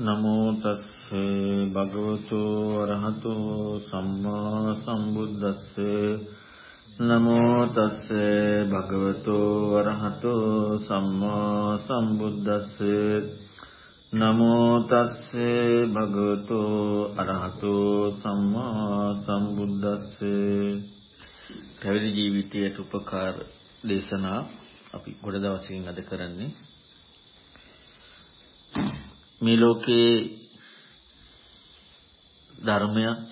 නමෝ තස්සේ භගවතු අරහතෝ සම්මා සම්බුද්දස්සේ නමෝ තස්සේ භගවතු අරහතෝ සම්මා සම්බුද්දස්සේ නමෝ තස්සේ භගවතු අරහතෝ සම්මා සම්බුද්දස්සේ පැවිදි ජීවිතයට උපකාර දේශනා අපි ගොඩ දවසකින් අද කරන්නේ මේ ලෝකේ ධර්මයක්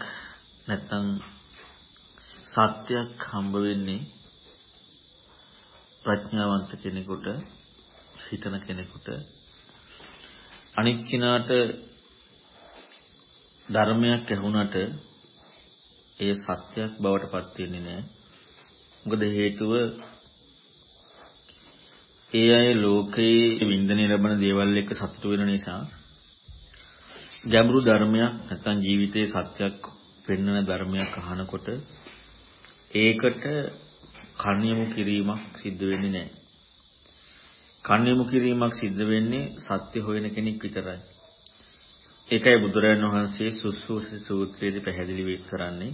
නැත්නම් සත්‍යයක් හම්බ වෙන්නේ ප්‍රඥාවන්ත කෙනෙකුට හිතන කෙනෙකුට අනික් කෙනාට ධර්මයක් ඇහුණට ඒ සත්‍යයක් බවට පත් වෙන්නේ නැහැ. මොකද හේතුව ඒ අය ලෝකයේ වින්දනය ලබන දේවල් එක්ක සතුටු වෙන නිසා ගැඹුරු ධර්මයක් නැත්නම් ජීවිතයේ සත්‍යයක් පෙන්වන ධර්මයක් අහනකොට ඒකට කන්‍යමු කිරීමක් සිද්ධ වෙන්නේ නැහැ. කන්‍යමු කිරීමක් සිද්ධ වෙන්නේ සත්‍ය හොයන කෙනෙක් විතරයි. ඒකයි බුදුරජාණන් වහන්සේ සුසුසි සූත්‍රයේදී පැහැදිලි කරන්නේ.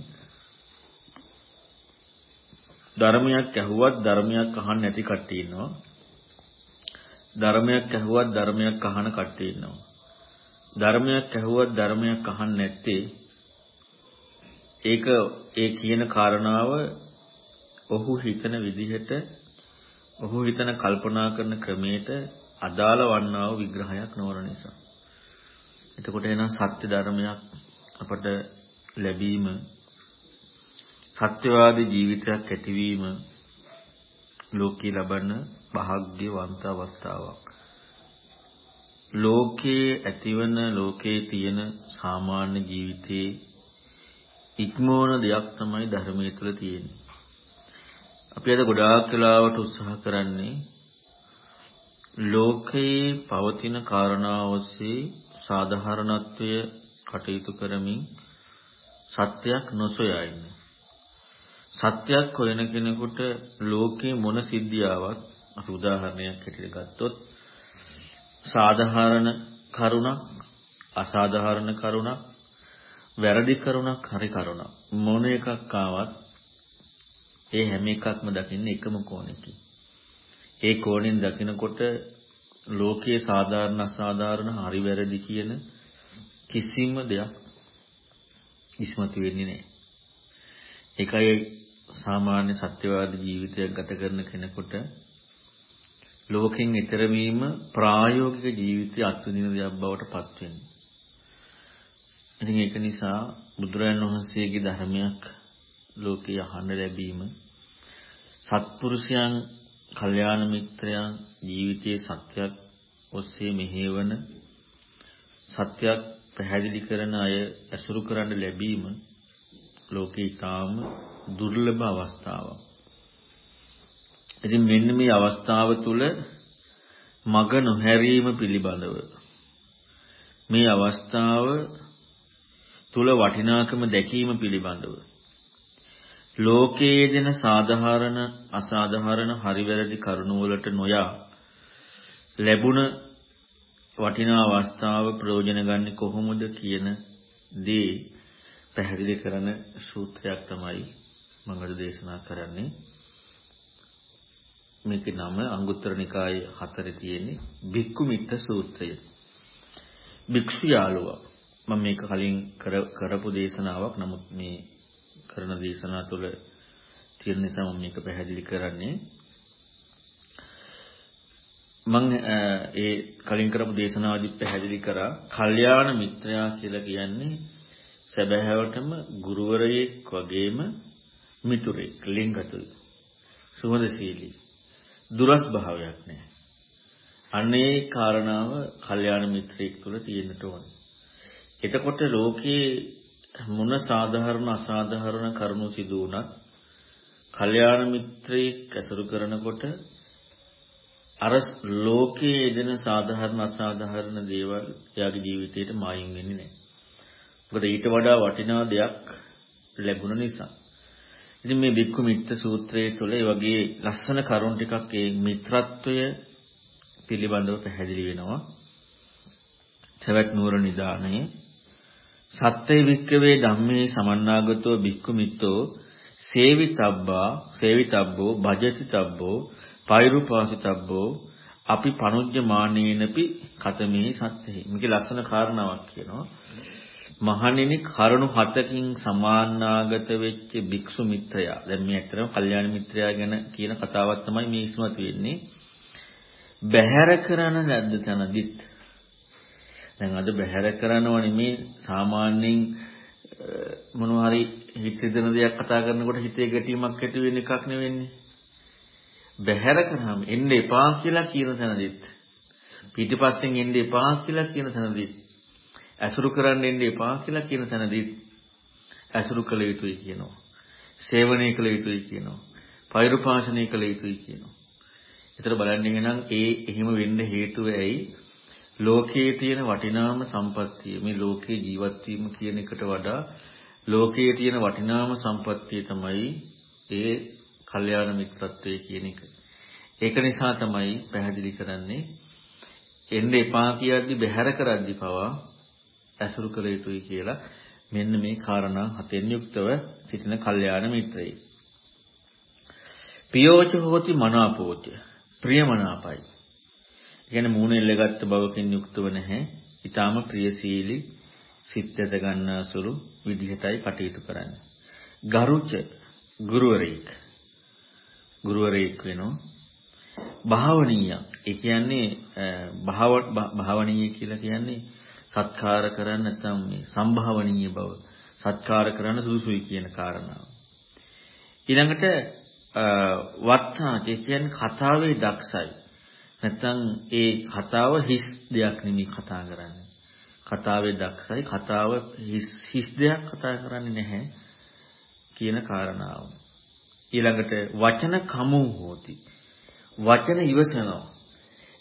ධර්මයක් ඇහුවත් ධර්මයක් අහන්න නැති කට්ටිය ඉන්නවා. ධර්මයක් ඇහුවත් ධර්මයක් අහන කට්ටිය ඉන්නවා. ධර්මයක් ඇහුවත් ධර්මයක් අහන්නේ නැත්තේ ඒක ඒ කියන කාරණාව ඔහු හිතන විදිහට ඔහු හිතන කල්පනා කරන ක්‍රමයට අදාළ වන්නා වූ විග්‍රහයක් නොවන නිසා. එතකොට එන සත්‍ය ධර්මයක් අපට ලැබීම සත්‍යවාදී ජීවිතයක් ඇතිවීම ලෝකේ ලබන භාග්‍යවන්ත අවස්ථාවක්. ලෝකයේ ඇතිවන ලෝකයේ තියෙන සාමාන්‍ය ජීවිතයේ ඉක්මවන දෙයක් තමයි ධර්මයේ තුල තියෙන්නේ. අපි අද ගොඩාක් වෙලාවට උත්සාහ කරන්නේ ලෝකයේ පවතින කාරණා ඔස්සේ සාධාරණත්වය කටයුතු කරමින් සත්‍යයක් නොසොයා ඉන්නේ. සත්‍යයක් හොයන කෙනෙකුට ලෝකේ මොන සිද්ධියාවක් අපි උදාහරණයක් හැටියට ගත්තොත් සාධාරණ කරුණක් අසාධාරණ කරුණක් වැරදි කරුණක් හරි කරුණක්. මොන එකක් ආවත් ඒ හැම එකක්ම දකින්නේ එකම කෝණයකින් ඒ කෝණයෙන් දකිනකොට ලෝකයේ සාධාරණ අසාධාරණ හරි වැරදි කියන කිසිම දෙයක් ඉස්මතු වෙන්නේ නැහැ. ඒකයි සාමාන්‍ය සත්‍යවාදී ජීවිතයක් ගත කරන කෙනෙකුට ලෝකෙන් ඈතර වීම ප්‍රායෝගික ජීවිතයේ අත්විඳින දෙයක් බවට පත් වෙනවා. ඉතින් ඒක නිසා බුදුරජාණන් වහන්සේගේ ධර්මයක් ලෝකේ අහන්න ලැබීම සත්පුරුෂයන්, කල්යාණ මිත්‍රයන් ජීවිතයේ සත්‍යයක් ඔස්සේ මෙහෙවන සත්‍යයක් පැහැදිලි කරන අය ඇසුරු කරන්න ලැබීම ලෝකේ ඊටාම දුර්ලභ අවස්ථාවක්. ඉතින් මෙන්න මේ අවස්ථාව තුල මග නොහැරීම පිළිබඳව මේ අවස්ථාව තුල වටිනාකම දැකීම පිළිබඳව ලෝකයේ දෙන සාධාරණ අසාධාරණ හරි වැරදි කරුණු වලට නොයා ලැබුණ වටිනා අවස්ථාව ප්‍රයෝජන ගන්න කොහොමද කියන දේ පැහැදිලි කරන සූත්‍රයක් තමයි මම අද දේශනා කරන්නේ. මේකේ නම අංගුත්තර නිකායේ හතරේ තියෙන්නේ භික්ඛු මිත්ත සූත්‍රය. භික්ෂු යාළුවා. මම මේක කලින් කරපු දේශනාවක්. නමුත් මේ කරන දේශනා තුළ තියෙන නිසා මම මේක පැහැදිලි කරන්නේ. මම ඒ කලින් කරපු දේශනාවදී පැහැදිලි කරා කල්යාණ මිත්‍රයා කියලා කියන්නේ සැබෑවටම ගුරුවරයෙක් වගේම මිතුරෙක් ලිංගතුයි සුහදශීලී දුරස් භාවයක් නැහැ. අනේ කාරණාව කල්යාණ මිත්‍රයෙක් තුළ තියෙන්නට ඕන. එතකොට ලෝකයේ මොන සාධාරණ අසාධාරණ කරුණු සිදු වුණත් කල්යාණ මිත්‍රයෙක් ඇසුරු කරනකොට අර ලෝකයේ යෙදෙන සාධාරණ අසාධාරණ දේවල් එයාගේ ජීවිතේට මායින් වෙන්නේ නැහැ. මොකද ඊට වඩා වටිනා දෙයක් ලැබුණ නිසා. ඉතින් මේ බික්කු මිත්‍ර සූත්‍රයේ තුල ඒ වගේ ලස්සන කරුණු ටිකක් ඒ මිත්‍රත්වය පිළිබඳව පැහැදිලි වෙනවා. සවැත් නුවර නිදානේ සත්‍ය වික්කවේ ධම්මේ සමන්නාගතෝ බික්කු මිත්තෝ සේවිතබ්බා සේවිතබ්බෝ භජතිතබ්බෝ පෛරුපාසිතබ්බෝ අපි පනුජ්ජ මානේනපි කතමේ සත්‍යෙහි මේකේ ලස්සන කාරණාවක් කියනවා. මහණෙනි කරුණු හතකින් සමානාගත වෙච්ච භික්ෂු මිත්‍රයා. දැන් මේ ඇත්තටම කල්යාණ මිත්‍රයා ගැන කියන කතාවක් තමයි මේ ඉස්මතු වෙන්නේ. බැහැර කරන නැද්ද තනදිත්? දැන් අද බැහැර කරනව නෙමේ. සාමාන්‍යයෙන් මොනවා හරි හිත දෙන දෙයක් කතා කරනකොට හිතේ ගැටීමක් ඇති වෙන එකක් නෙවෙන්නේ. බැහැර කරාම එන්න එපා කියලා කියන තැනදිත්. පිටිපස්සෙන් එන්න එපා කියලා කියන තැනදිත්. ඇසුරු කරන්න එන්න එපා කියලා කියන තැනදිත් ඇසුරු කළ යුතුයි කියනවා. සේවනය කළ යුතුයි කියනවා. පෛරුපාසනය කළ යුතුයි කියනවා. ඒතර බලන්න එහෙනම් ඒ එහෙම වෙන්න හේතුව ඇයි? ලෝකයේ තියෙන වටිනාම සම්පත්තිය මේ ලෝකේ ජීවත් වීම කියන එකට වඩා ලෝකයේ තියෙන වටිනාම සම්පත්තිය තමයි ඒ කල්යාණ මිත්‍රත්වයේ කියන එක. ඒක නිසා තමයි පැහැදිලි කරන්නේ එන්න එපා කියද්දි බැහැර කරද්දි පවා ඇසුරු කළ යුතුයි කියලා මෙන්න මේ කාරණා හතෙන් යුක්තව සිටින කල්යාණ මිත්‍රයෙක්. පියෝච හෝති මනාපෝච ප්‍රියමනාපයි. කියන්නේ මූණ එල්ලගත්ත බවකින් යුක්තව නැහැ. ඊටාම ප්‍රියශීලී සිත් ඇද ගන්නාසුළු විදිහටයි කටයුතු කරන්නේ. ගරුච ගුරුවරයෙක්. ගුරුවරයෙක් වෙනවා. භාවනීය. ඒ කියන්නේ භාවනීය කියලා කියන්නේ සත්කාර කරන්න නැත්නම් මේ සම්භාවනීය බව සත්කාර කරන්න සුදුසුයි කියන කාරණාව. ඊළඟට වත්තාචේ කියන්නේ කතාවේ දක්ෂයි. නැත්නම් ඒ කතාව හිස් දෙයක් නෙමෙයි කතා කරන්නේ. කතාවේ දක්ෂයි කතාව හිස් හිස් දෙයක් කතා කරන්නේ නැහැ කියන කාරණාව. ඊළඟට වචන කමු හෝති. වචන ඉවසනවා.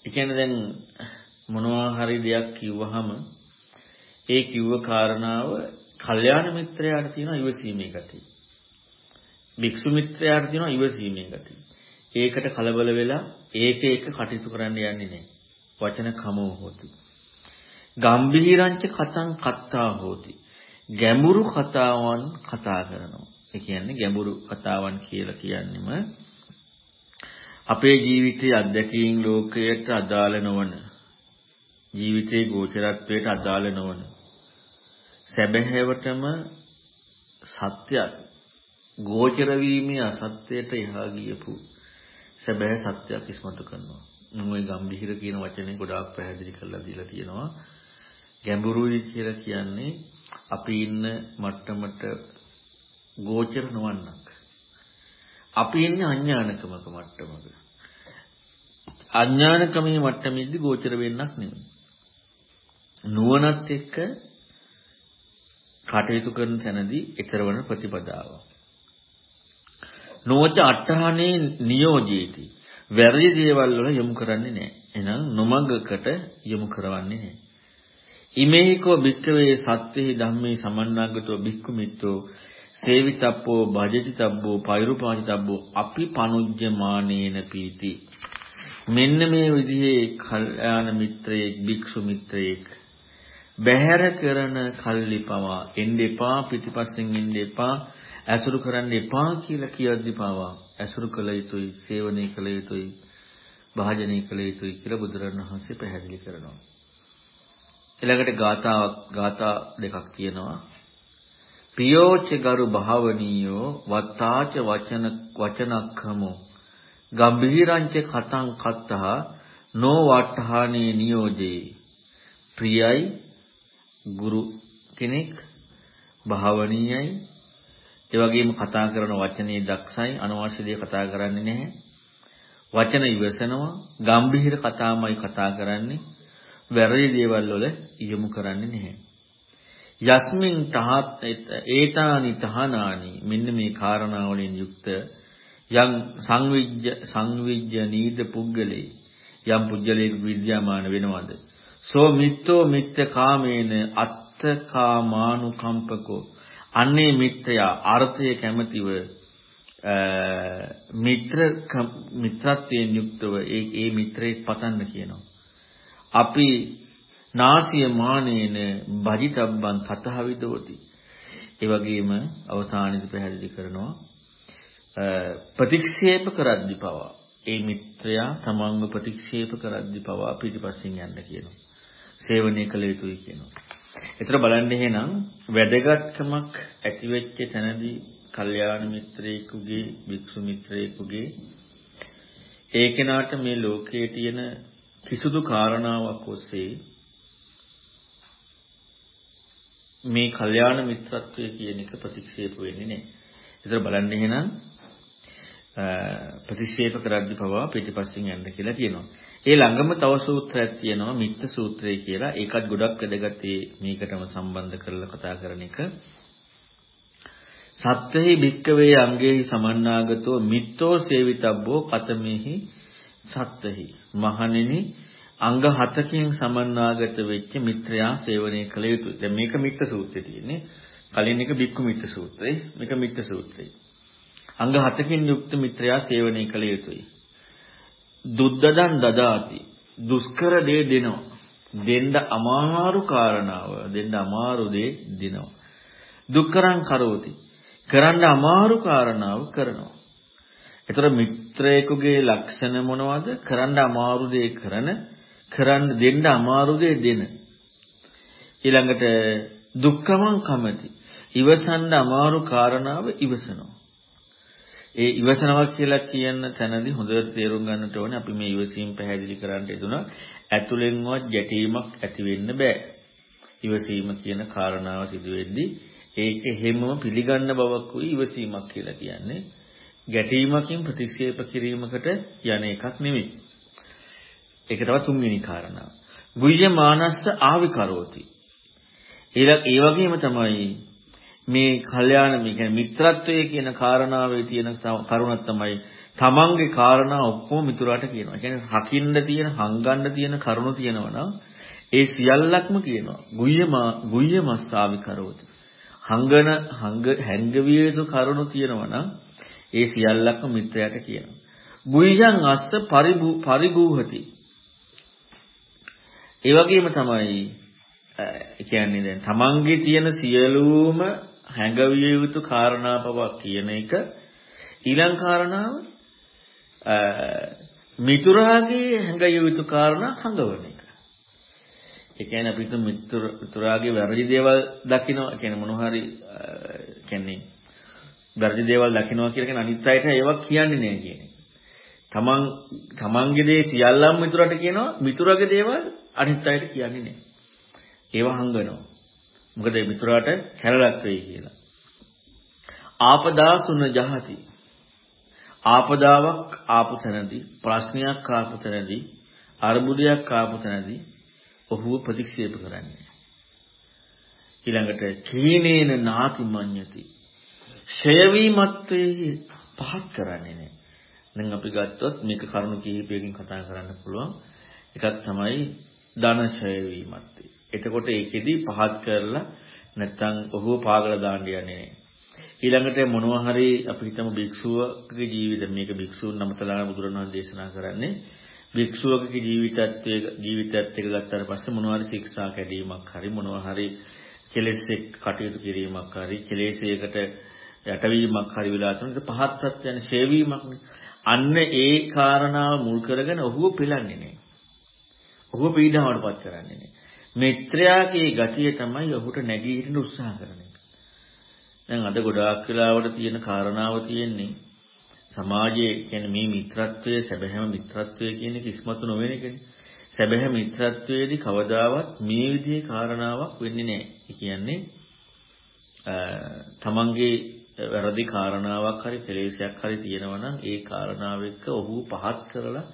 ඒ කියන්නේ දැන් මොනවා හරි දෙයක් කිව්වහම ඒ කිව්ව කාරණාව කල්යාණ මිත්‍රයාට තියෙන ඉවසීමේ ගතිය. භික්ෂු මිත්‍රයාට තියෙන ඉවසීමේ ගතිය. ඒකට කලබල වෙලා ඒක එක කටයුතු කරන්න යන්නේ නැහැ. වචන කමෝ හොති. ගම්භීරංච කතං කත්තා හෝති. ගැඹුරු කතාවන් කතා කරනවා. ඒ කියන්නේ ගැඹුරු කතාවන් කියලා කියන්නෙම අපේ ජීවිතයේ අත්දැකීම් ලෝකයට අදාළ නොවන ජීවිතයේ ගෝචරත්වයට අදාළ නොවන සැබෑවටම සත්‍යයක් ගෝචර වීමේ අසත්‍යයට එහා ගියපු සැබෑ සත්‍යයක් ඉස්මතු කරනවා. මම ওই ගම්භීර කියන වචනේ ගොඩාක් පැහැදිලි කරලා දීලා තියෙනවා. ගැඹුරුයි කියලා කියන්නේ අපි ඉන්න මට්ටමට ගෝචර නොවන්නක්. අපි ඉන්නේ අඥානකමක මට්ටමක. අඥානකමේ මට්ටමේදී ගෝචර වෙන්නක් නෙමෙයි. නුවණත් එක්ක කටයුතු කරන තැනදී ඊතරවන ප්‍රතිපදාව. නොච අට්ඨානේ නියෝජේති. වැරදි දේවල් වල යොමු කරන්නේ නැහැ. එහෙනම් නොමගකට යොමු කරවන්නේ නැහැ. ඉමේහිකෝ භික්ඛවේ සත්‍යෙහි ධම්මේ සමන්නාගතෝ භික්ඛු මිත්තෝ සේවිතප්පෝ භජිතබ්බෝ පෛරුපාචිතබ්බෝ අපි පනුජ්ජමානේන පීති මෙන්න මේ විදිහේ කල්යාණ මිත්‍රයෙක් භික්ෂු මිත්‍රයෙක් බැහැර කරන කල්ලි පවා එන්න එපා පිටිපස්සෙන් එන්න එපා ඇසුරු කරන්න එපා කියලා කියද්දි පවා ඇසුරු කළ යුතුයි සේවනය කළ යුතුයි භාජනය කළ යුතුයි කියලා බුදුරණවහන්සේ පැහැදිලි කරනවා. ඊළඟට ගාතාවක් ගාතා දෙකක් තියෙනවා පියෝච ගරු භාවනීයෝ වත්තාච වචන වචනක්ඛමෝ ගම්භීරංච කතං කත්තහ නෝ වට්ඨානේ නියෝජේ ප්‍රියයි ගුරු කෙනෙක් භාවනීයයි. ඒ වගේම කතා කරන වචනේ දක්ෂයි. අනවශ්‍ය දේ කතා කරන්නේ නැහැ. වචන ඉවසනවා. ගම්භීර කතාමයි කතා කරන්නේ. වැරදි දේවල් වල යොමු කරන්නේ නැහැ. යස්මින් තහත් ඒතානි තහනානි. මෙන්න මේ කාරණා වලින් යුක්ත යම් සංවිජ්ජ සංවිජ්ජ නීද පුද්ගලේ යම් පුද්ගලයෙකු විද්‍යාමාන වෙනවද? සෝ මිත්තෝ මිත්‍ය කාමේන අත්තකාමානුකම්පකෝ අන්නේ මිත්‍යා අර්ථය කැමැතිව මිත්‍ර මිත්‍රත්වයෙන් යුක්තව ඒ ඒ මිත්‍රයෙක් පතන්න කියනවා අපි නාසිය මානේන භජිතබ්බන් තතහ විදෝති. ඒ වගේම අවසානයේදී පැහැදිලි කරනවා ප්‍රතික්ෂේප කරද්දි පවා ඒ මිත්‍රයා තමන්ව ප්‍රතික්ෂේප කරද්දි පවා පිටිපස්සෙන් යන්න කියනවා. සේවනය කළ යුතුයි කියනවා. ඒතර බලන්න එහෙනම් වැදගත්කමක් ඇති වෙච්ච තැනදී කල්යාණ මිත්‍රයෙකුගේ වික්ෂු මිත්‍රයෙකුගේ ඒ කෙනාට මේ ලෝකයේ තියෙන කිසිදු කාරණාවක් ඔස්සේ මේ කල්යාණ මිත්‍රත්වය කියන එක ප්‍රතික්ෂේප වෙන්නේ නැහැ. ඒතර බලන්න එහෙනම් ප්‍රතික්ෂේප කරද්දී පවා පිටිපස්සෙන් යන්න කියලා කියනවා. ඒ ළඟම තව සූත්‍රයක් තියෙනවා මිත්ත සූත්‍රය කියලා. ඒකත් ගොඩක් වැදගත් මේකටම සම්බන්ධ කරලා කතා කරන එක. සත්‍යෙහි භික්කවේ අංගේහි සමන්නාගතෝ මිත්තෝ සේවිතබ්බෝ පතමෙහි සත්‍යෙහි මහණෙනි අංග හතකින් සමන්නාගත වෙච්ච මිත්‍රයා සේවනය කළ යුතුයි. දැන් මේක මිත්ත සූත්‍රයේ තියෙන්නේ. කලින් එක බික්කු මිත්ත සූත්‍රය. මේක මිත්ත සූත්‍රය. අංග හතකින් යුක්ත මිත්‍රයා සේවනය කළ යුතුයි. දුද්දදන් දදාති. දුෂ්කර දේ දෙනවා. දෙන්න අමාරු කාරණාව දෙන්න අමාරු දේ දෙනවා. දුක්කරං කරෝති. කරන්න අමාරු කාරණාව කරනවා. ඒතර මිත්‍රයෙකුගේ ලක්ෂණ මොනවද? කරන්න අමාරු දේ කරන, කරන්න දෙන්න අමාරු දේ දෙන. ඊළඟට දුක්ඛමං කමති. ඉවසන්න අමාරු කාරණාව ඉවසනවා. ඒ ඉවසනවා කියලා කියන තැනදී හොඳට තේරුම් ගන්නට ඕනේ අපි මේ ඉවසීම පැහැදිලි කරන්න යදුනා ඇතුලෙන්වත් ගැටීමක් ඇති වෙන්න බෑ. ඉවසීම කියන කාරණාව සිදු වෙද්දී ඒක හැමම පිළිගන්න බවක් උයි ඉවසීමක් කියලා කියන්නේ. ගැටීමකින් ප්‍රතික්ෂේප කිරීමකට යන එකක් නෙමෙයි. ඒක තමයි තුන්වෙනි කාරණාව. ගුය්‍ය මානස්ස ආවිකරෝති. ඒ වගේම තමයි මේ කල්යාණ මේ කියන්නේ මිත්‍රත්වයේ කියන කාරණාවේ තියෙන කරුණක් තමයි තමන්ගේ කාරණා ඔක්කොම මිතුරාට කියනවා. කියන්නේ හකින්න තියෙන, හංගන්න තියෙන කරුණු තියෙනවා නම් ඒ සියල්ලක්ම කියනවා. ගුය්‍යමා ගුය්‍යමස්සාවි කරෝති. හංගන හංග හැංගවිය යුතු කරුණු තියෙනවා නම් ඒ සියල්ලක්ම මිත්‍රයාට කියනවා. ගුය්‍යං අස්ස පරිගූහති. ඒ වගේම තමයි ඒ කියන්නේ දැන් තමන්ගේ තියෙන සියලුම හැඟවිය යුතු කාරණා පවක් කියන එක ඊළඟ කාරණාව මිතුරාගේ හැඟවිය යුතු කාරණා හඟවන එක. ඒ කියන්නේ අපිට මිතුරාගේ වැරදි දේවල් දකිනවා කියන්නේ මොන හරි කියන්නේ වැරදි දේවල් දකිනවා කියලා කියන අනිත් අයට ඒවා කියන්නේ නෑ කියන එක. තමන් තමන්ගේ දේ සියල්ලම මිතුරට කියනවා මිතුරගේ දේවල් අනිත් අයට කියන්නේ නෑ. ඒවා හංගනවා. මොකද මිතුරාට කැලලක් වෙයි කියලා. ආපදා සුන ජහති. ආපදාවක් ආපු තැනදී ප්‍රශ්නයක් ආපු තැනදී අර්බුදයක් ආපු තැනදී ඔහුව ප්‍රතික්ෂේප කරන්නේ. ඊළඟට කීනේන නාති මඤ්ඤති. ෂයවීමත්වයේ පහත් කරන්නේ නැහැ. දැන් අපි ගත්තොත් මේක කරුණු කිහිපයකින් කතා කරන්න පුළුවන්. එකක් තමයි ධන ෂයවීමත්වය. එතකොට ඒකෙදි පහත් කරලා නැත්තම් ඔහුව පාගල දාන්න යන්නේ නැහැ. ඊළඟට මොනවා හරි අපි හිතමු භික්ෂුවකගේ ජීවිත මේක භික්ෂුන් නමතලා බුදුරණවහන්සේ දේශනා කරන්නේ භික්ෂුවකගේ ජීවිතයත් ජීවිතයත් එක ගත්තාට පස්සේ මොනවා හරි ශික්ෂා කැඩීමක් හරි මොනවා හරි කෙලෙස් එක් කටයුතු කිරීමක් හරි කෙලෙසයකට යටවීමක් හරි වෙලා තුනට පහත්වත් යන ශේවීමක් අන්න ඒ කාරණාව මුල් කරගෙන ඔහුව පිළන්නේ නැහැ. ඔහුව පීඩාවටපත් කරන්නේ නැහැ. මිත්‍රයාගේ ගතිය තමයි ඔහුට නැගී හිටින්න උත්සාහ කරන එක. දැන් අද ගොඩාක් වෙලාවට තියෙන කාරණාව තියෙන්නේ සමාජයේ කියන්නේ මේ මිත්‍රත්වයේ සැබෑම මිත්‍රත්වයේ කියන එක ඉස්මතු නොවන එකනේ. සැබෑ මිත්‍රත්වයේදී කවදාවත් මේ විදිහේ කාරණාවක් වෙන්නේ නැහැ. ඒ කියන්නේ තමන්ගේ වැරදි කාරණාවක් හරි කෙලෙසයක් හරි තියෙනවා නම් ඒ කාරණාව එක්ක ඔහු පහත් කරලා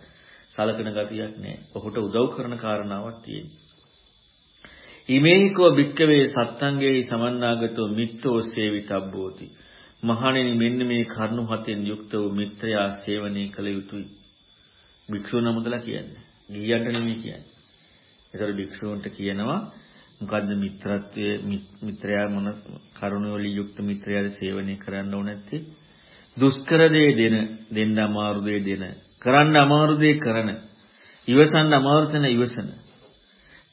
සලකන ගතියක් නැහැ. ඔහුට උදව් කරන කාරණාවක් තියෙනවා. ඉමේහිකෝ භික්කවේ සත්තංගේහි සමන්නාගතෝ මිත්තෝ සේවිතබ්බෝති. මහණෙනි මෙන්න මේ කරුණු හතෙන් යුක්ත වූ මිත්‍රයා සේවනය කළ යුතුයි. භික්ෂුව නමදලා කියන්නේ. ගියන්ට නෙමෙයි කියන්නේ. ඒතර භික්ෂුවන්ට කියනවා මොකද්ද මිත්‍රත්වයේ මිත්‍රයා මොන කරුණ වලින් යුක්ත මිත්‍රයාද සේවනය කරන්න ඕන නැත්තේ? දුෂ්කර දේ දෙන, දෙන්න අමාරු දේ දෙන, කරන්න අමාරු දේ කරන, ඉවසන්න අමාරු තැන ඉවසන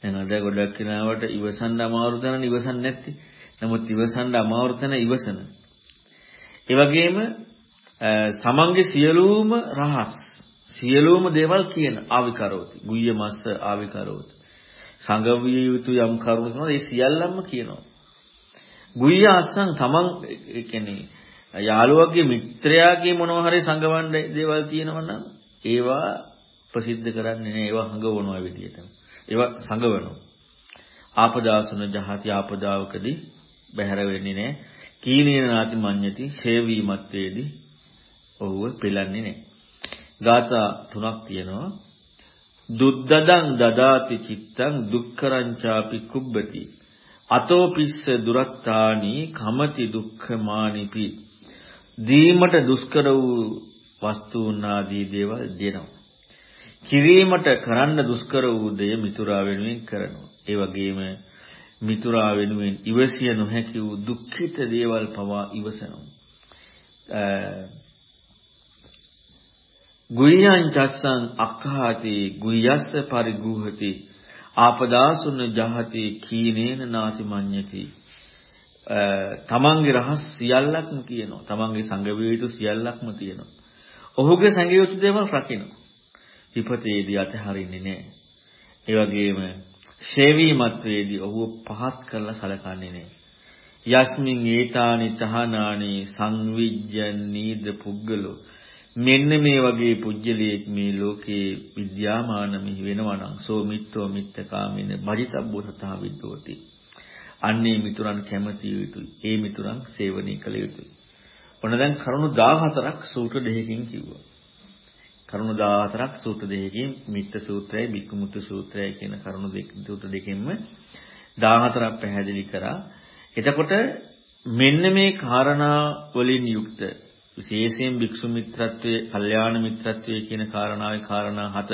දැන් අද ගොඩක් කෙනාවට ඉවසන්න අමාරු තැන ඉවසන්නේ නැති. නමුත් ඉවසන්න අමාරු තැන ඉවසන. ඒ වගේම සමන්ගේ සියලුම රහස් සියලුම දේවල් කියන ආවිකරෝති. ගුය්‍ය මස්ස ආවිකරෝති. සංගවිය යුතු යම් කරුණු තියෙනවා ඒ සියල්ලම කියනවා. ගුය්‍ය අස්සන් තමන් කියන්නේ යාළුවගේ මිත්‍රයාගේ මොනවා හරි සංගවන්න දේවල් තියෙනවා නම් ඒවා ප්‍රසිද්ධ කරන්නේ නැහැ ඒවා හඟවනවා විදියටම. ඒවා සංගවනවා. ආපදාසන ජහති ආපදාවකදී බැහැර වෙන්නේ නෑ. කීනේන නාති මඤ්ඤති ඡේවීමත්වේදී ඔහුව පෙලන්නේ නෑ. ගාථා තුනක් තියෙනවා. දුද්දදං දදාති චිත්තං දුක්කරංචාපි කුබ්බති අතෝ පිස්ස දුරත්තානි කමති දුක්ඛමානිපි දීමට දුෂ්කර වූ වස්තුන් ආදී දේවල් දෙනවා. කිරීමට කරන්න දුෂ්කර වූ දේ මිතුරා වෙනුවෙන් කරනවා. ඒ වගේම මිතුරා වෙනුවෙන් ඉවසිය නොහැකි වූ දුක්ඛිත දේවල් පවා ඉවසනවා. ගුයං චස්සං අක්ඛාති ගුයස්ස පරිගුහති ආපදාසුන ජහති කීනේන නාති මඤ්ඤති තමන්ගේ රහස් සියල්ලක්ම කියනවා. තමන්ගේ සංගවිය යුතු සියල්ලක්ම තියෙනවා. ඔහුගේ සංගවිය යුතු දේවල් රකිනවා. විපතේදී අතහරින්නේ නැහැ. ඒ වගේම ශේවීමත්වයේදී ඔහුව පහත් කරලා සලකන්නේ නැහැ. යස්මින් ඒතානි තහනානි සංවිජ්ජන්නීද පුද්ගලෝ මෙන්න මේ වගේ පුජ්‍යලයක් මේ ලෝකේ විද්‍යාමාන මෙහි වෙනවා නම් සෝ මිත්‍රෝ මිත්තකාමින බජිතබ්බෝ සතහ විද්දෝති අන්නේ මිතුරන් කැමතිය යුතුයි. ඒ මිතුරන් සේවනය කළ යුතුයි. ඔන්න දැන් කරුණු 14ක් සූත්‍ර දෙකකින් කිව්වා. කරුණු 14ක් සූත්‍ර දෙකකින් මිත්ත සූත්‍රයයි බික්කුමුත්තු සූත්‍රයයි කියන කරුණු දෙක සූත්‍ර දෙකෙන්ම 14ක් පැහැදිලි කරා. එතකොට මෙන්න මේ කාරණා වලින් යුක්ත විශේෂයෙන් භික්ෂු මිත්‍රත්වයේ, කල්යාණ මිත්‍රත්වයේ කියන කාරණාවේ කාරණා හත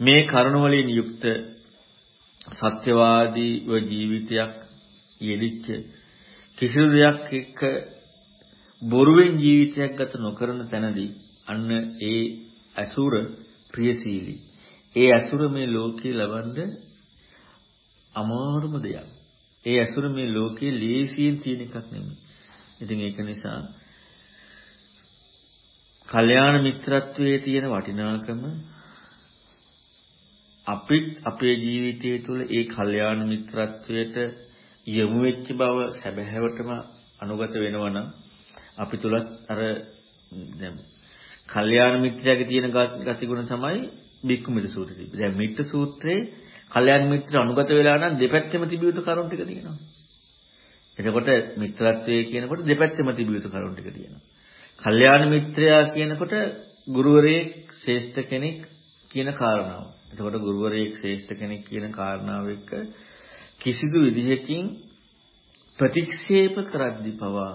මේ කරුණ වලින් යුක්ත සත්‍යවාදීව ජීවිතයක් යෙදිච්ච කිසිදු දෙයක් එක්ක බොරුවෙන් ජීවිතයක් ගත නොකරන තැනදී අන්න ඒ අසුර ප්‍රියශීලී. ඒ අසුර මේ ලෝකේ ලබන්න අමාරුම දෙයක්. ඒ අසුර මේ ලෝකේ ලේසියෙන් තියෙන එකක් නෙමෙයි. ඉතින් ඒක නිසා කල්යාණ මිත්‍රත්වයේ තියෙන වටිනාකම අපිත් අපේ ජීවිතය තුළ ඒ කල්යාණ මිත්‍රත්වයට යොමු වෙච්ච බව සැබෑවටම අනුගත වෙනවා නම් අපි තුලත් අර දැන් කල්යාණ මිත්‍රයාගේ තියෙන ගතිගුණ තමයි බික්කු මිත්‍ර සූත්‍රය. දැන් මිත්‍ර සූත්‍රයේ කල්යාණ මිත්‍ර අනුගත වෙලා නම් දෙපැත්තෙම තිබිය යුතු කරුණු ටික තියෙනවා. එතකොට මිත්‍රත්වයේ කියනකොට දෙපැත්තෙම තිබිය යුතු කරුණු ටික තියෙනවා. කල්යාණ මිත්‍රයා කියනකොට ගුරුවරයෙක් ශ්‍රේෂ්ඨ කෙනෙක් කියන කාරණාව. එතකොට ගුරුවරයෙක් ශ්‍රේෂ්ඨ කෙනෙක් කියන කාරණාව එක්ක කිසිදු විදිහකින් ප්‍රතික්ෂේප කරද්දී පවා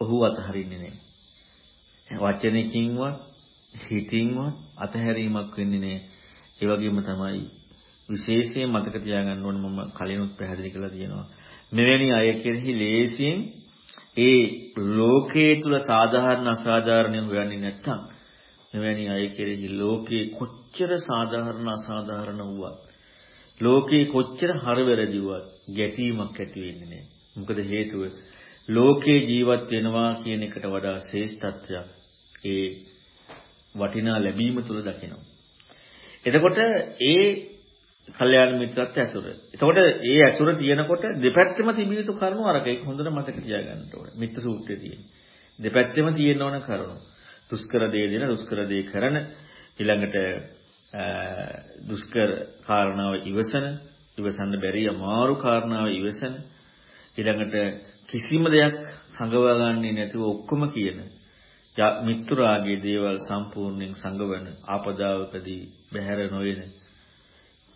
ඔහු අතහරින්නේ නැහැ. වචනකින්වත් හිතින්වත් අතහැරීමක් වෙන්නේ නැහැ. ඒ වගේම තමයි විශේෂයෙන් මතක තියාගන්න ඕනේ මම කලිනුත් පැහැදිලි කරලා තියෙනවා. මෙවැනි අය කෙරෙහි ලේසියෙන් ඒ ලෝකයේ තුල සාධාරණ අසාධාරණ හොයන්නේ නැත්තම් මෙවැනි අය කෙරෙහි ලෝකේ කොච්චර සාධාරණ අසාධාරණ වුවත් ලෝකේ කොච්චර හරවැරදිවත් ගැටීමක් ඇති වෙන්නේ නැහැ. මොකද හේතුව ලෝකේ ජීවත් වෙනවා කියන එකට වඩා ශ්‍රේෂ්ඨත්වයක් ඒ වටිනා ලැබීම තුල දකිනවා. එතකොට ඒ කල්යාණ මිත්‍රත්ව ඇසුර. එතකොට ඒ ඇසුර තියෙනකොට දෙපැත්තෙම තිබිය යුතු කරුණු අරක ඒක හොඳට මතක තියාගන්න ඕනේ. මිත්‍ර සූත්‍රයේ තියෙන. දෙපැත්තෙම තියෙන්න ඕන කරුණු. දුෂ්කර දේ දෙන දුෂ්කර දේ කරන ඊළඟට දුෂ්කර කාරණාව ඉවසන ඉවසන්න බැරි අමාරු කාරණාව ඉවසන ඊළඟට කිසිම දෙයක් සංගවා ගන්නේ නැතුව ඔක්කොම කියන මිත්‍රාගේ දේවල් සම්පූර්ණයෙන් සංගවන ආපදාවකදී බැහැර නොවන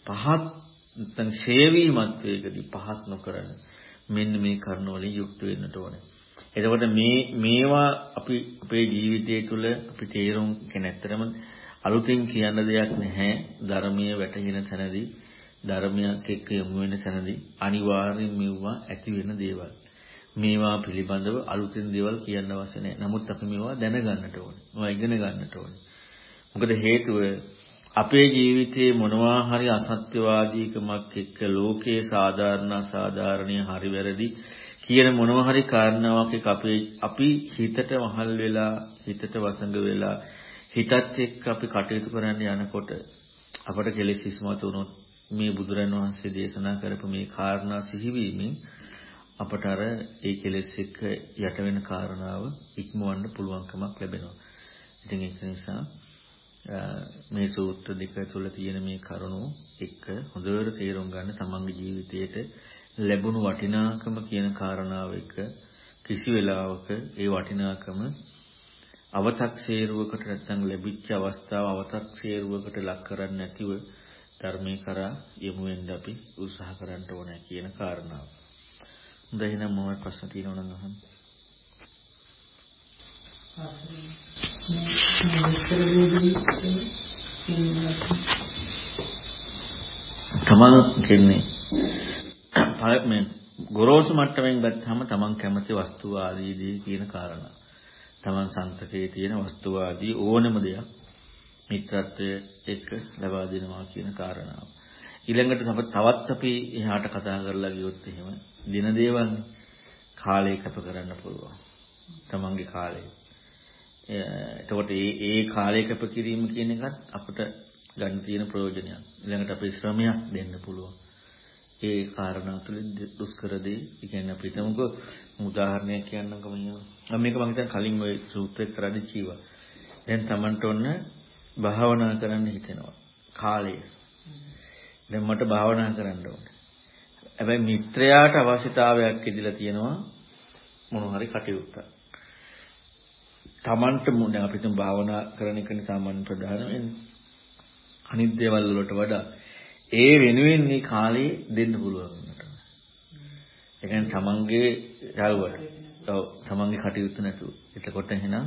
පහත් නැත්නම් ෂේවීමත්වයකදී පහත් නොකරන මෙන්න මේ කරුණ වලින් යුක්ත වෙන්නට ඕනේ. එතකොට මේ මේවා අපි අපේ ජීවිතය තුළ අපි තේරුම් කියන ඇත්තරම අලුතින් කියන්න දෙයක් නැහැ. ධර්මීය වැටහෙන තැනදී ධර්මයක් එක්ක යොමු වෙන තැනදී අනිවාර්යෙන් මෙවුවා ඇති වෙන දේවල්. මේවා පිළිබඳව අලුතින් දේවල් කියන්න අවශ්‍ය නැහැ. නමුත් අපි මේවා දැනගන්නට ඕනේ. මේවා ඉගෙන ගන්නට ඕනේ. මොකද හේතුව අපේ ජීවිතයේ මොනවා හරි අසත්‍යවාදීකමක් එක්ක ලෝකයේ සාධාරණ අසාධාරණීය හරි වැරදි කියන මොනවා හරි කාරණාවක් එක්ක අපේ අපි හිතට වහල් වෙලා හිතට වසඟ වෙලා හිතත් එක්ක අපි කටයුතු කරන්න යනකොට අපට කෙලෙස් ඉස්මතු වුණොත් මේ බුදුරන් වහන්සේ දේශනා කරපු මේ කාරණා සිහිවීමෙන් අපට අර ඒ කෙලෙස් එක්ක යට වෙන කාරණාව ඉක්මවන්න පුළුවන්කමක් ලැබෙනවා. ඉතින් ඒක නිසා මේ සූත්‍ර දෙක තුළ තියෙන මේ කරුණු එක්ක හොඳට තේරුම් ගන්න තමන්ගේ ජීවිතයේට ලැබුණු වටිනාකම කියන කාරණාව එක්ක කිසි වෙලාවක ඒ වටිනාකම අව탁සේරුවකට නැත්නම් ලැබිච්ච අවස්ථාව අව탁සේරුවකට ලක් කරන්නේ නැතිව ධර්මේ කරා යමු වෙන්න අපි උත්සාහ කරන්න ඕනේ කියන කාරණාව. හොඳයි එහෙනම් මොනවද ප්‍රශ්න තියෙනවද නම් අහන්න. තමන් කියන්නේ මේ ගොරෝසු මට්ටමින් ගත්තාම තමන් කැමති වස්තු ආදීදී කියන කාරණා. තමන් සන්තකයේ තියෙන වස්තු ආදී ඕනම දෙයක් මිත්‍රත්වයේ එක්ක ලබා දෙනවා කියන කාරණාව. ඊළඟට තවත් අපි එහාට කතා කරලා ගියොත් එහෙම දින දේවල් කාලය කැප කරන්න පුළුවන්. තමන්ගේ කාලය. එතකොට මේ ඒ කාලය කැප කිරීම කියන එකත් අපිට ගන්න තියෙන ප්‍රයෝජනයක්. ඊළඟට අපේ ශ්‍රමයක් දෙන්න පුළුවන්. ඒ කාරණා තුළින් දුෂ්කර දේ, ඒ කියන්නේ අපි හිතමුකෝ උදාහරණයක් කියන්නම්කම මම මේක මම හිතන කලින් ওই සූත්‍රෙත් කරද්දි කිව්වා. දැන් Tamanට ඔන්න භාවනා කරන්න හිතෙනවා. කාලය. දැන් මට භාවනා කරන්න ඕනේ. හැබැයි මිත්‍රයාට අවශ්‍යතාවයක් ඉදලා තියෙනවා මොන හරි කටයුත්තක්. Tamanට මොන අපි තුන් භාවනා කරන එකනේ සාමාන්‍ය ප්‍රධාන වෙන්නේ. අනිත් දේවල් වලට වඩා ඒ වෙනුවෙන් මේ කාලේ දෙන්න පුළුවන් වෙනට. ඒ කියන්නේ තමන්ගේ යල්වට. ඔව් තමන්ගේ කටයුතු නැතුව. එතකොට එහෙනම්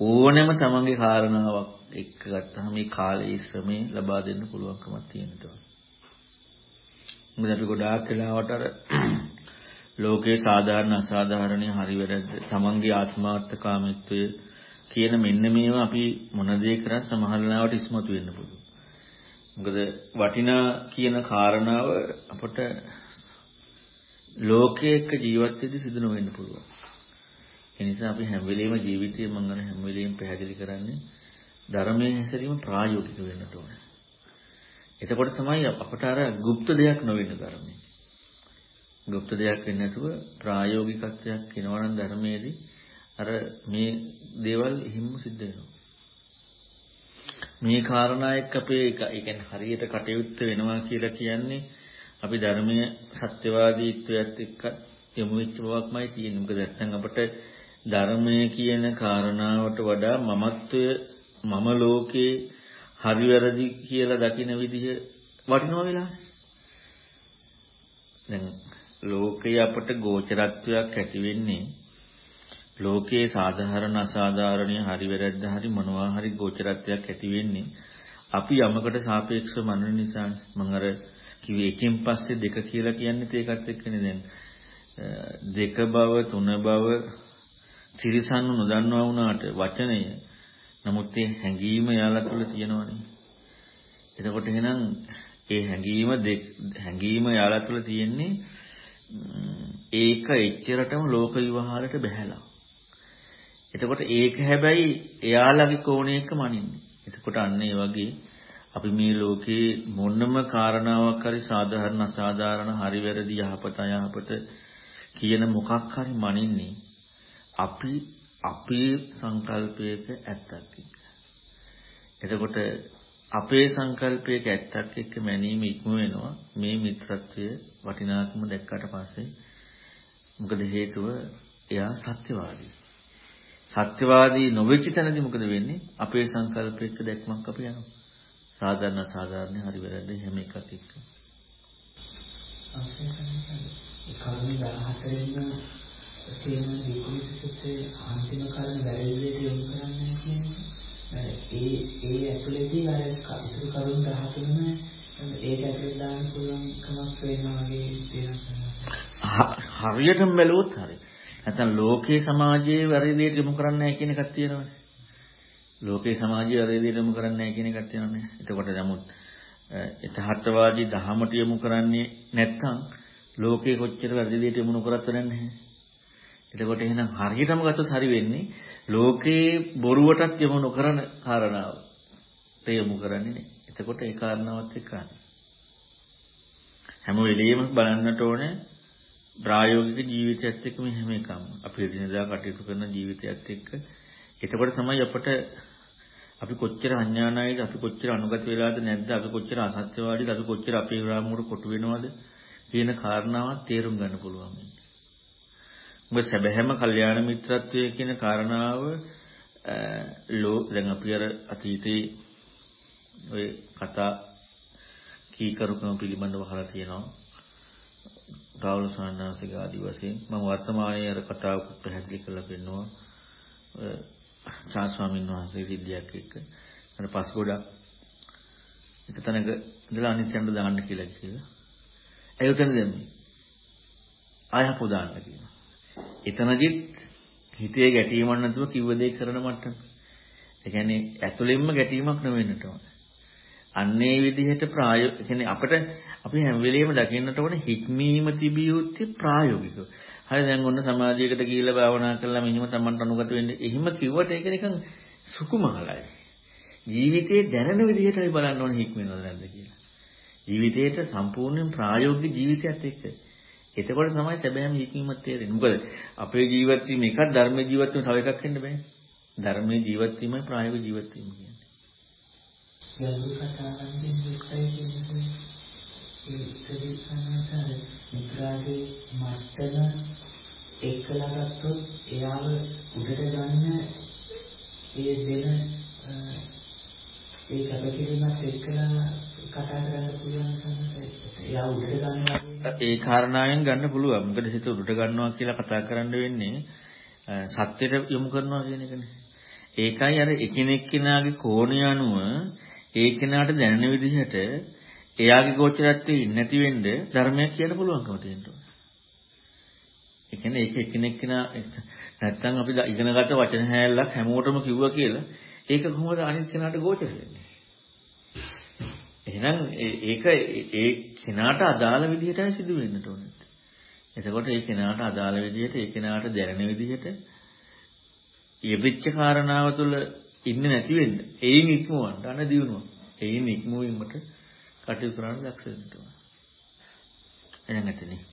ඕනෑම තමන්ගේ කාරණාවක් එක්ක ගත්තාම මේ කාලයේ ශ්‍රමේ ලබා දෙන්න පුළුවන්කමක් තියෙනවා. මොකද අපි ගොඩාක් වෙලාවට අර ලෝකේ සාධාරණ අසාධාරණේ හරි වැරද්ද තමන්ගේ ආත්මාර්ථකාමීත්වය කියන මෙන්න මේවා අපි මොන දේ කරත් සමහර වෙලාවට ඉස්මතු වෙන්න පුළුවන්. මොකද වටිනා කියන කාරණාව අපට ලෝකයක ජීවත් වෙද්දී සිදු නොවෙන්න පුළුවන්. ඒ නිසා අපි හැම වෙලෙම ජීවිතයේ මම අර හැම වෙලෙම පැහැදිලි කරන්නේ ධර්මයේ හැසිරීම ප්‍රායෝගික වෙන්න ඕනේ. එතකොට තමයි අපට අර গুপ্ত දෙයක් නොවෙන්න ධර්මයේ. গুপ্ত දෙයක් වෙන්නේ නැතුව ප්‍රායෝගිකත්වයක් වෙනවනම් ධර්මයේදී අර මේ දේවල් හිම්ම සිද්ධ වෙනවා. මේ කාරණා එක්ක අපේ ඒ කියන්නේ හරියට කටයුත්ත වෙනවා කියලා කියන්නේ අපි ධර්මයේ සත්‍යවාදීත්වයට එක්ක යොමු වෙච්ච බවක්මයි තියෙන්නේ. මොකද නැත්නම් අපිට ධර්මයේ කියන කාරණාවට වඩා මමත්වය මම ලෝකේ හරි වැරදි කියලා දකින විදිහ වටිනවා වෙලානේ. දැන් ලෝකේ අපට ගෝචරත්වයක් ඇති වෙන්නේ ලෝකයේ සාධාරණ අසාධාරණීය හරි වැරද්ද හරි මොනවා හරි ගෝචරත්වයක් ඇති වෙන්නේ අපි යමකට සාපේක්ෂව මනන නිසා මම අර කිව්වේ එකෙන් පස්සේ දෙක කියලා කියන්නේත් ඒකත් එක්කනේ දැන් දෙක බව තුන බව ත්‍රිසන්න නොදන්නවා වුණාට වචනය නමුත් ඒ හැඟීම යාලා තුළ තියෙනවනේ එතකොට එහෙනම් ඒ හැඟීම හැඟීම යාලා තුළ තියෙන්නේ ඒක එච්චරටම ලෝක විවහාරයට බැහැලා එතකොට ඒක හැබැයි එයාලගේ කෝණයක මනින්නේ. එතකොට අන්න ඒ වගේ අපි මේ ලෝකේ මොනම කාරණාවක් හරි සාධාරණ අසාධාරණ හරි වැරදි යහපත අයහපත කියන මොකක් හරි මනින්නේ අපි අපේ සංකල්පයක ඇත්තක් එක්ක. එතකොට අපේ සංකල්පයක ඇත්තක් එක්ක මැනීම ඉක්ම වෙනවා මේ මිත්‍රත්වයේ වටිනාකම දැක්කට පස්සේ මොකද හේතුව එයා සත්‍යවාදී. සත්‍යවාදී නොවෙච්ච තැනදී මොකද වෙන්නේ? අපේ සංකල්පයක දැක්මක් අපි යනවා. සාධාරණ සාධාරණ හරි වැරදි හැම එකක් එක්ක. ඒ කරුණ 14 තියෙන දීපුලිසිතේ අන්තිම කරුණ වැරදිලට යොමු කරන්නේ කියන්නේ ඒ ඒ ඇතුළේදී අර ඉතුරු කරුණ 13ම ඒක ඇතුළේ දාන්න පුළුවන් කමක් වෙනවා වගේ තියෙනවා. හරියටම බැලුවොත් හරියි. නැත්නම් ලෝකේ සමාජයේ වැරදියට යොමු කරන්නේ නැහැ කියන එකක් තියෙනවනේ. ලෝකේ සමාජය අර විදිහට යොමු කරන්නේ නැහැ කියන එකක් තියෙනවානේ. එතකොට නමුත් යථාර්ථවාදී දහමට යොමු කරන්නේ නැත්නම් ලෝකේ කොච්චර වැරදි විදිහට යොමු කරත් නැහැ. එතකොට එහෙනම් හරියටම ගත්තොත් හරි වෙන්නේ ලෝකේ බොරුවටත් යොමු නොකරන කාරණාව. යොමු කරන්නේ නේ. එතකොට ඒ කාරණාවත් එක්ක හැම වෙලෙම බලන්නට ඕනේ ප්‍රායෝගික ජීවිතයත් එක්ක මේ හැම එකම අපි එදිනදා කටයුතු කරන ජීවිතයත් එක්ක එතකොට තමයි අපට අපි කොච්චර අඥානයිද අපි කොච්චර අනුගත වෙලාද නැද්ද අපි කොච්චර අසත්‍යවාදීද අපි කොච්චර අපේ රාමුවට කොටු වෙනවද කියන කාරණාව තේරුම් ගන්න පුළුවන් වෙන්නේ. මොකද සැබෑම කල්යාණ මිත්‍රත්වයේ කියන කාරණාව ලෝ දැන් අපි අර අතීතේ ඔය කතා කීකරුකම පිළිබඳව අහලා තියෙනවා. රාහුල සාන්නාසික ආදි වශයෙන් මම වර්තමානයේ අර කතාව පැහැදිලි කරලා පෙන්නවා. චා ස්වාමීන් වහන්සේ සිද්ධියක් එක්ක අර පස් ගොඩක් එක තැනක ඉඳලා අනිත් තැනට දාන්න කියලා කිව්වා. ඒ උතන දෙන්නේ. ආයහපු දාන්න කියනවා. එතනදිත් හිතේ ගැටීමක් නැතුව කිව්ව දේ කරන මට්ටම. ඒ කියන්නේ ඇතුළෙන්ම ගැටීමක් නෙවෙන්නට ඕන. අන්නේ විදිහට ප්‍රායෝගික කියන්නේ අපිට අපි හැම වෙලෙම දකින්නට ඕන හික්මීම තිබිය යුත්තේ ප්‍රායෝගිකව. හරි දැන් ඔන්න සමාජයකට ගිහිල්ලා භාවනා කරලා මෙහිම Tamanට අනුගත වෙන්නේ. එහෙම කිව්වට ඒක නිකන් සුකුමහලයි. ජීවිතේ දැනෙන විදිහටයි බලන්න ඕනේ හික්මනවද නැද්ද කියලා. ජීවිතේට සම්පූර්ණයෙන් ප්‍රායෝගික ජීවිතයත් එක්ක. එතකොට තමයි සැබෑම හික්මීමක් තේරෙන්නේ. මොකද අපේ ජීවත් වීම එකක් ධර්ම ජීවත් වීම තව එකක් වෙන්න බෑ. ධර්මයේ ජීවත් වීමයි ප්‍රායෝගික ජීවත් වීම කියන්නේ. ගැඹුරු කතාවන්ගෙන් විස්තරය කියන්නේ ඒ ප්‍රතිසන්නතර මිත්‍රාගේ මත්තම එක්කලා ගත්තොත් එයාව උඩට ගන්න ඒ දෙන ඒ කැපකිරීමත් එක්කලා කතා කරන්න පුළුවන් සමහර එයා උඩට ගන්නවා ඒ කාරණාවෙන් ගන්න පුළුවන්. මොකද හිත උඩට ගන්නවා කියලා කතා කරන්න වෙන්නේ සත්‍යයට යොමු කරනවා කියන එකනේ. ඒකයි අර එකිනෙක කෙනාගේ කෝණය අනුව ඒ කෙනාට දැනෙන විදිහට එයාගේ ගෝචරත්වයේ නැති වෙන්න ධර්මයක් කියන්න පුළුවන්කම තියෙනවා. ඒ කියන්නේ ඒක එකිනෙක කෙනා නැත්තම් අපි ඉගෙනගත්ත වචන හැල්ලක් හැමෝටම කිව්වා කියලා ඒක කොහොමද අනිත් කෙනාට ගෝචර වෙන්නේ? එහෙනම් ඒක ඒ කෙනාට අදාළ විදිහටයි සිදු වෙන්නට ඕනේ. එතකොට ඒ කෙනාට අදාළ විදිහට ඒ කෙනාට දැනෙන විදිහට යෙවිච්ච කාරණාව තුළ ඉන්නේ නැති වෙන්න. එයින් ඉක්මවන්න අන දිනුවා. එයින් ඉක්මවීමට කටයුතු කරන්න දක්ෂ වෙන්න ඕන. එහෙනම් ඇතනේ.